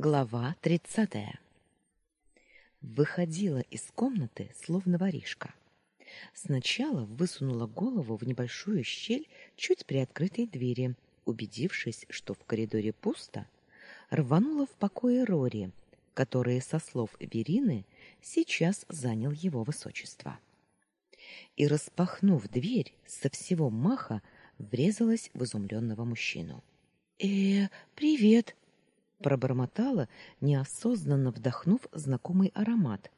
Глава тридцатая. Выходила из комнаты, словно воришка. Сначала высунула голову в небольшую щель чуть приоткрытой двери, убедившись, что в коридоре пусто, рванула в покое Рори, который, со слов Верины, сейчас занял его высочество. И, распахнув дверь, со всего маха врезалась в изумленного мужчину. «Э, привет!» Пробормотала, неосознанно вдохнув знакомый аромат,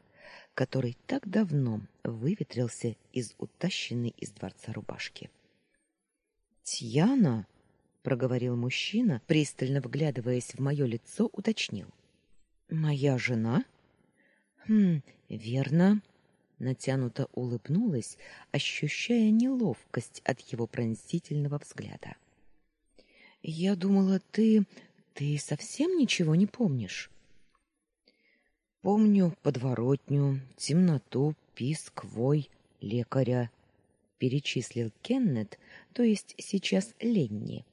который так давно выветрился из утащенной из дворца рубашки. "Тьяна", проговорил мужчина, пристально вглядываясь в мое лицо, уточнил: "Моя жена?" "Хм, верно." Натянуто улыбнулась, ощущая неловкость от его пронзительного взгляда. Я думала, ты ты совсем ничего не помнишь? Помню подворотню, темноту, писк, вой, лекаря, перечислил Кеннет, то есть сейчас Ленни,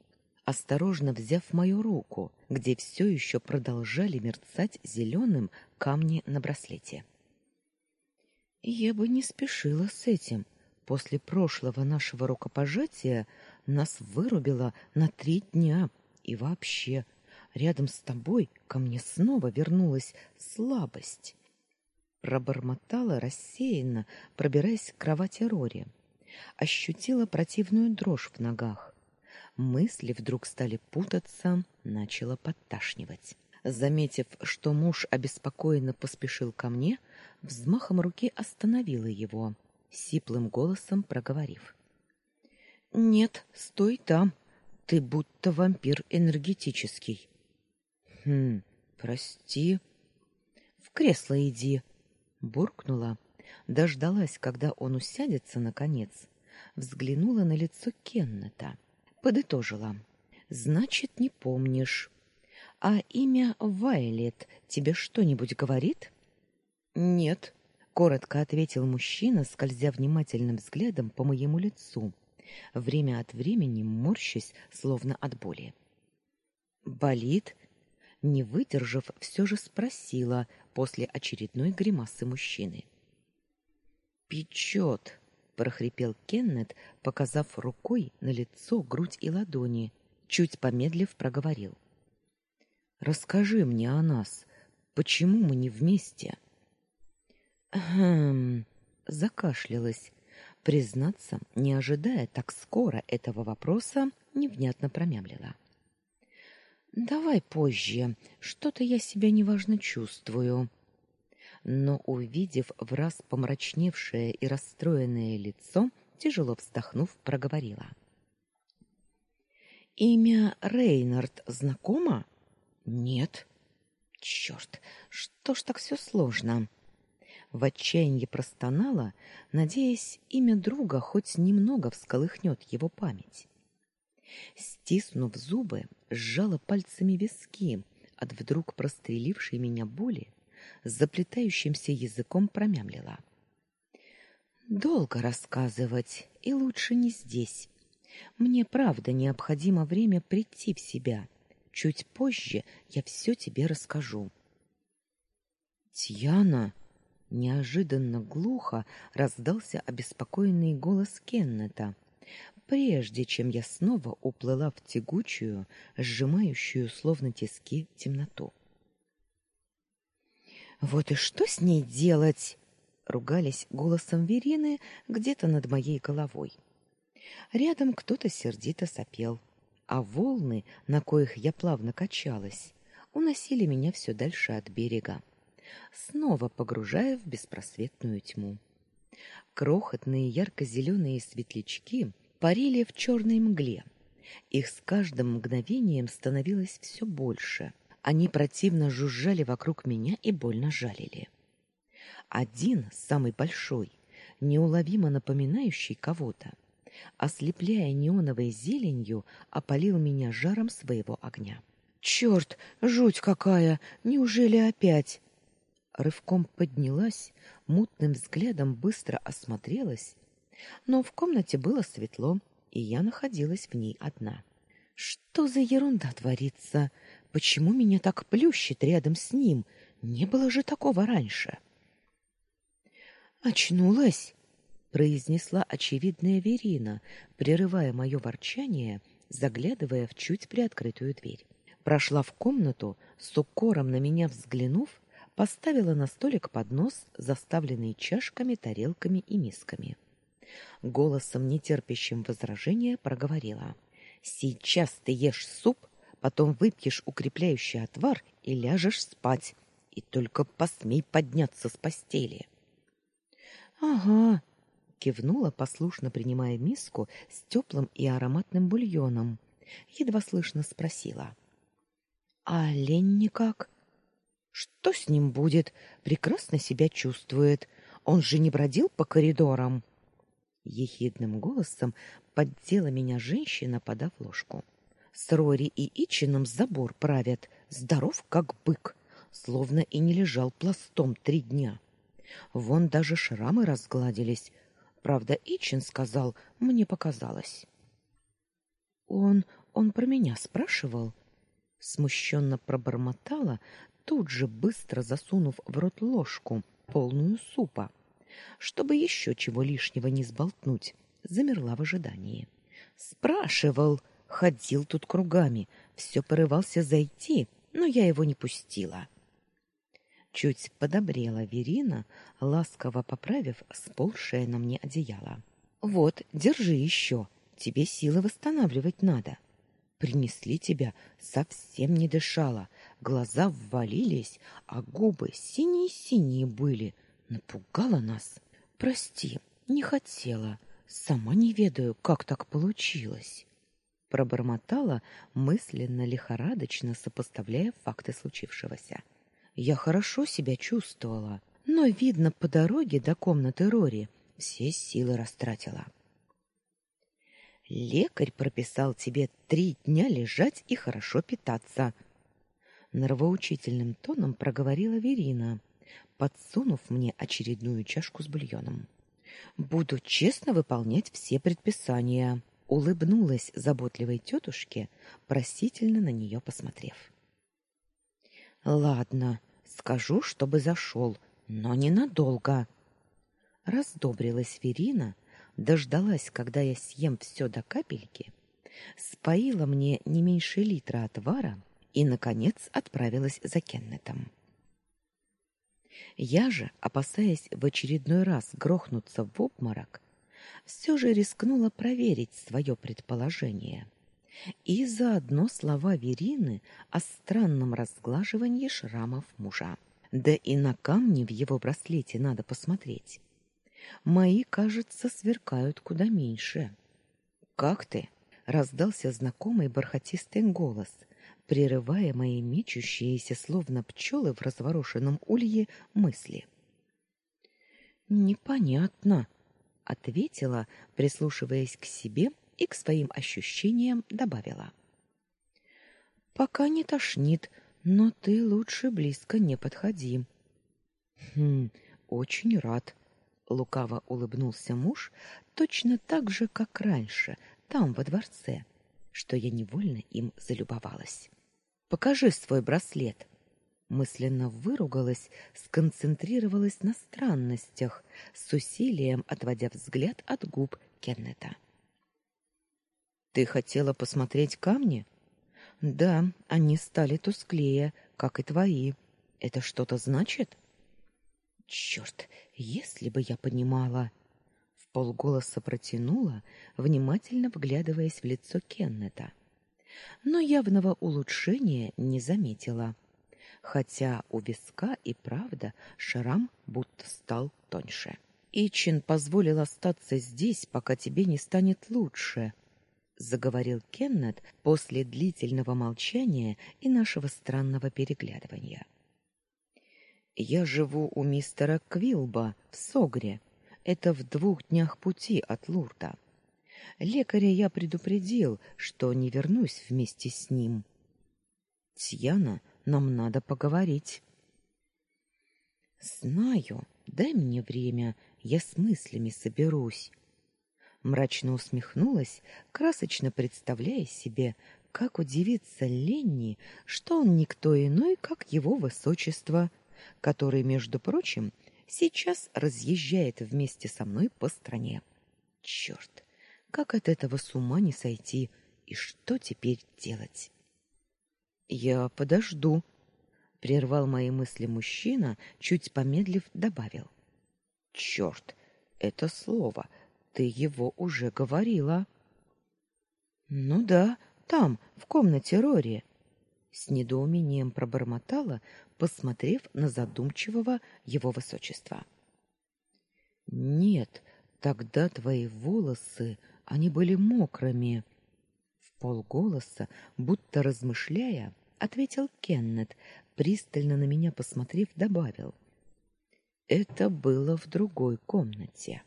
осторожно взяв мою руку, где все еще продолжали мерцать зеленым камни на браслете. Я бы не спешила с этим. После прошлого нашего рукопожатия нас вырубило на три дня. И вообще, Рядом с тобой ко мне снова вернулась слабость. Пробормотала рассеянно, пробираясь к кровати Рори. Ощутила противную дрожь в ногах. Мысли вдруг стали путаться, начала подташнивать. Заметив, что муж обеспокоенно поспешил ко мне, взмахом руки остановила его, сиплым голосом проговорив: "Нет, стой там. Ты будто вампир энергетический. Хм, прости. В кресло иди, буркнула, дождалась, когда он усядется наконец, взглянула на лицо Кеннета, подытожила: "Значит, не помнишь. А имя Вайлет тебе что-нибудь говорит?" "Нет", коротко ответил мужчина, скользя внимательным взглядом по моему лицу, время от времени морщась, словно от боли. Болит? Не выдержав, все же спросила после очередной гримасы мужчины. «Печет!» — прохрипел Кеннет, показав рукой на лицо, грудь и ладони, чуть помедлив проговорил. «Расскажи мне о нас. Почему мы не вместе?» «Хм...» — закашлялась. Признаться, не ожидая так скоро этого вопроса, невнятно промямлила. — Давай позже. Что-то я себя неважно чувствую. Но увидев в раз помрачневшее и расстроенное лицо, тяжело вздохнув, проговорила: Имя Рейнард знакомо? Нет. Черт, что ж так все сложно? В отчаянии простонала, надеясь, имя друга хоть немного всколыхнет его память. Стиснув зубы, сжала пальцами виски от вдруг прострелившей меня боли, заплетающимся языком промямлила. Долго рассказывать, и лучше не здесь. Мне правда необходимо время прийти в себя. Чуть позже я все тебе расскажу. Тьяна неожиданно глухо раздался обеспокоенный голос Кеннета прежде чем я снова уплыла в тягучую, сжимающую словно тиски темноту. Вот и что с ней делать? ругались голосом Верины где-то над моей головой. Рядом кто-то сердито сопел, а волны, на коих я плавно качалась, уносили меня все дальше от берега, снова погружая в беспросветную тьму. Крохотные ярко зеленые светлячки парили в черной мгле. Их с каждым мгновением становилось все больше. Они противно жужжали вокруг меня и больно жалили. Один, самый большой, неуловимо напоминающий кого-то, ослепляя неоновой зеленью, опалил меня жаром своего огня. «Черт, жуть какая! Неужели опять?» Рывком поднялась, мутным взглядом быстро осмотрелась но в комнате было светло, и я находилась в ней одна. Что за ерунда творится? Почему меня так плющит рядом с ним? Не было же такого раньше. Очнулась, произнесла очевидная Верина, прерывая мое ворчание, заглядывая в чуть приоткрытую дверь. Прошла в комнату, с укором на меня взглянув, поставила на столик поднос, заставленный чашками, тарелками и мисками. Голосом, нетерпящим возражения, проговорила: "Сейчас ты ешь суп, потом выпьешь укрепляющий отвар и ляжешь спать, и только посмей подняться с постели". "Ага", кивнула, послушно принимая миску с теплым и ароматным бульоном. Едва слышно спросила: "А лень никак?" Что с ним будет? Прекрасно себя чувствует. Он же не бродил по коридорам. Ехидным голосом поддела меня женщина, подав ложку. С Рори и Ичином забор правят, здоров как бык, словно и не лежал пластом три дня. Вон даже шрамы разгладились. Правда, Ичин сказал, мне показалось. Он, он про меня спрашивал. Смущенно пробормотала, тут же быстро засунув в рот ложку, полную супа, чтобы еще чего лишнего не сболтнуть, замерла в ожидании. Спрашивал, ходил тут кругами, все порывался зайти, но я его не пустила. Чуть подобрела Верина, ласково поправив сползшее на мне одеяло. Вот, держи еще, тебе силы восстанавливать надо. Принесли тебя, совсем не дышала, глаза ввалились, а губы синие-синие были. Напугала нас. Прости, не хотела. Сама не ведаю, как так получилось. Пробормотала, мысленно лихорадочно сопоставляя факты случившегося. Я хорошо себя чувствовала, но, видно, по дороге до комнаты Рори все силы растратила. Лекарь прописал тебе три дня лежать и хорошо питаться, нравоучительным тоном проговорила Верина, подсунув мне очередную чашку с бульоном. Буду честно выполнять все предписания, улыбнулась заботливой тетушке, просительно на нее посмотрев. Ладно, скажу, чтобы зашел, но ненадолго. Раздобрилась Верина, дождалась, когда я съем все до капельки, споила мне не меньше литра отвара и, наконец, отправилась за Кеннетом. Я же, опасаясь в очередной раз грохнуться в обморок, все же рискнула проверить свое предположение. И заодно слова Верины о странном разглаживании шрамов мужа. Да и на камни в его браслете надо посмотреть. Мои, кажется, сверкают куда меньше. Как ты? раздался знакомый бархатистый голос, прерывая мои мечущиеся, словно пчелы в разворошенном улье, мысли. «Непонятно», — ответила, прислушиваясь к себе и к своим ощущениям добавила. «Пока не тошнит, но ты лучше близко не подходи». «Хм, очень рад», — лукаво улыбнулся муж, точно так же, как раньше, там, во дворце, что я невольно им залюбовалась. Покажи свой браслет. Мысленно выругалась, сконцентрировалась на странностях, с усилием отводя взгляд от губ Кеннета. Ты хотела посмотреть камни? Да, они стали тусклее, как и твои. Это что-то значит? Черт, если бы я понимала, в полголоса протянула, внимательно вглядываясь в лицо Кеннета но явного улучшения не заметила. Хотя у виска и правда шрам будто стал тоньше. Ичин позволил остаться здесь, пока тебе не станет лучше, заговорил Кеннет после длительного молчания и нашего странного переглядывания. Я живу у мистера Квилба в Согре. Это в двух днях пути от Лурда. Лекаря я предупредил, что не вернусь вместе с ним. Тьяна, нам надо поговорить. Знаю, дай мне время, я с мыслями соберусь. Мрачно усмехнулась, красочно представляя себе, как удивиться Ленни, что он никто иной, как его высочество, который, между прочим, сейчас разъезжает вместе со мной по стране. Черт, как от этого с ума не сойти, и что теперь делать? Я подожду, прервал мои мысли мужчина, чуть помедлив добавил. Черт, это слово, ты его уже говорила. Ну да, там, в комнате Рори. С недоумением пробормотала, посмотрев на задумчивого его высочества. Нет, тогда твои волосы, они были мокрыми. В полголоса, будто размышляя, ответил Кеннет, пристально на меня посмотрев, добавил: Это было в другой комнате.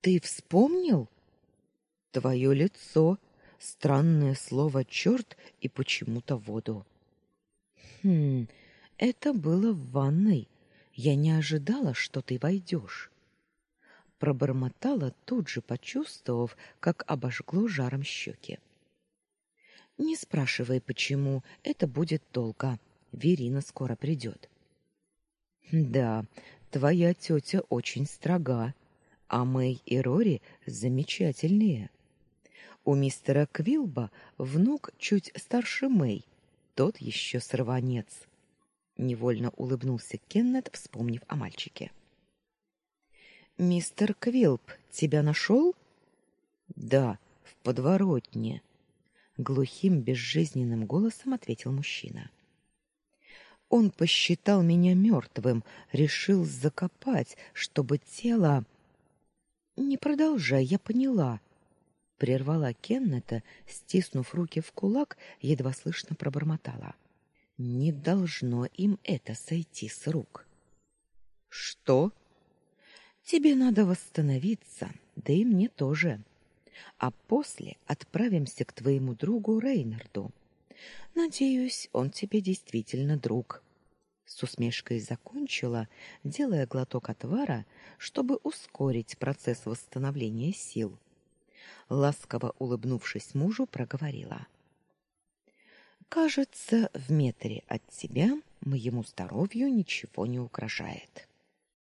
Ты вспомнил? Твое лицо, странное слово черт и почему-то воду. Хм, это было в ванной. Я не ожидала, что ты войдешь. Пробормотала, тут же почувствовав, как обожгло жаром щеки. Не спрашивай почему, это будет долго. Верина скоро придет. Да, твоя тетя очень строга, а Мэй и Рори замечательные. У мистера Квилба внук чуть старше Мэй, тот еще сорванец. Невольно улыбнулся Кеннет, вспомнив о мальчике. Мистер Квилп тебя нашел?» Да, в подворотне, глухим безжизненным голосом ответил мужчина. Он посчитал меня мертвым, решил закопать, чтобы тело Не продолжай, я поняла, прервала Кеннета, стиснув руки в кулак, едва слышно пробормотала: "Не должно им это сойти с рук". "Что?" "Тебе надо восстановиться, да и мне тоже. А после отправимся к твоему другу Рейнарду. Надеюсь, он тебе действительно друг". С усмешкой закончила, делая глоток отвара, чтобы ускорить процесс восстановления сил ласково улыбнувшись мужу, проговорила: Кажется, в метре от тебя моему здоровью ничего не угрожает.